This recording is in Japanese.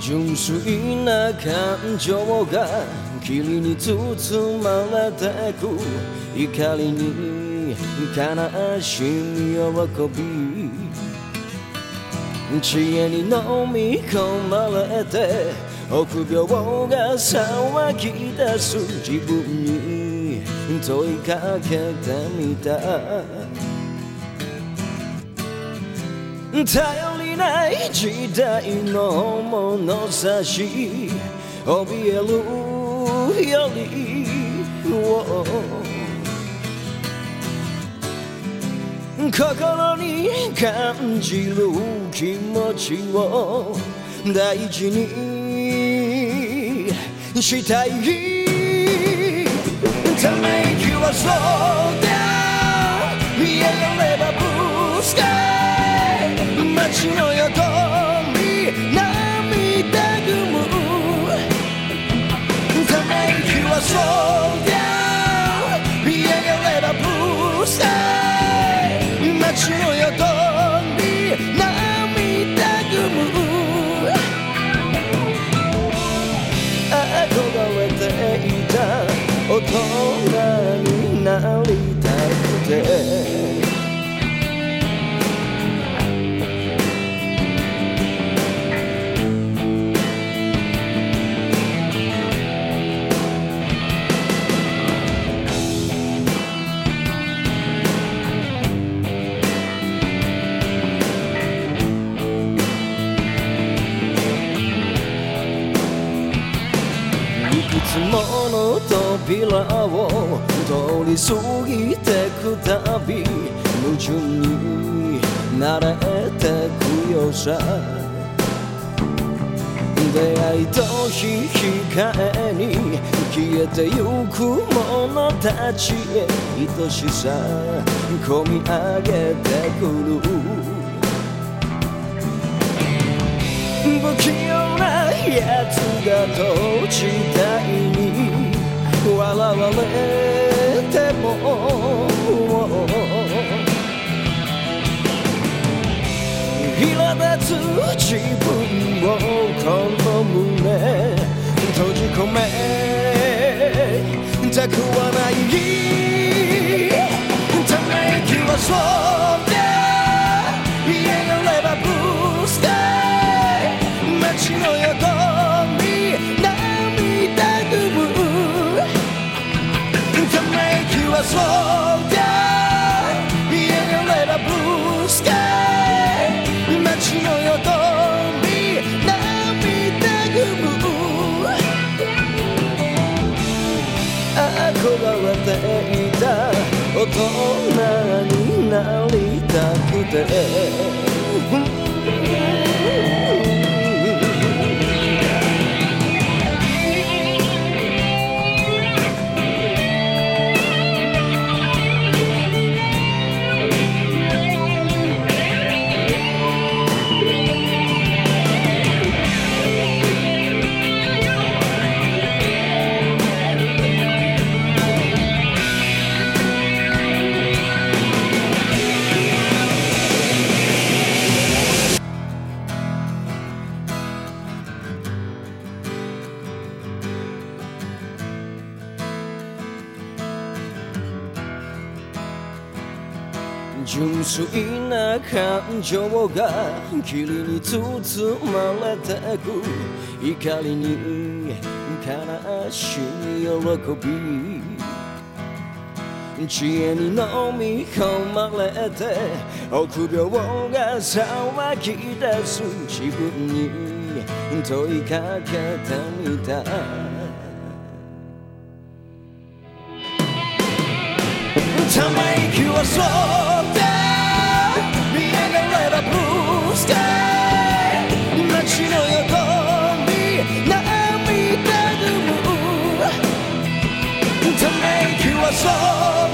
純粋な感情が霧に包まれてく。怒りに悲しみ喜び知恵に飲み込まれて臆病が騒ぎ出す。自分に問いかけてみた。頼りない時代の物差し怯えるより心に感じる気持ちを大事にしたい。ため息はそうだ。見上がれば街の横に涙ぐむため息はそうだ見上がればブースター街の横つもの扉を通り過ぎてくたび矛盾に慣れてくよさ。出会いと引き換えに消えてゆくものたちへ愛しさ込み上げてくる。不器用なやつがと時代に笑われても。苛立つ自分をこの胸閉じ込め。たくはない。ため息はそう。大人になりたくて純粋な感情が霧に包まれてく怒りに悲しみ喜び知恵に飲み込まれて臆病が騒ぎ出す自分に問いかけてみた。ため息はそう。涙ぐむため息はそう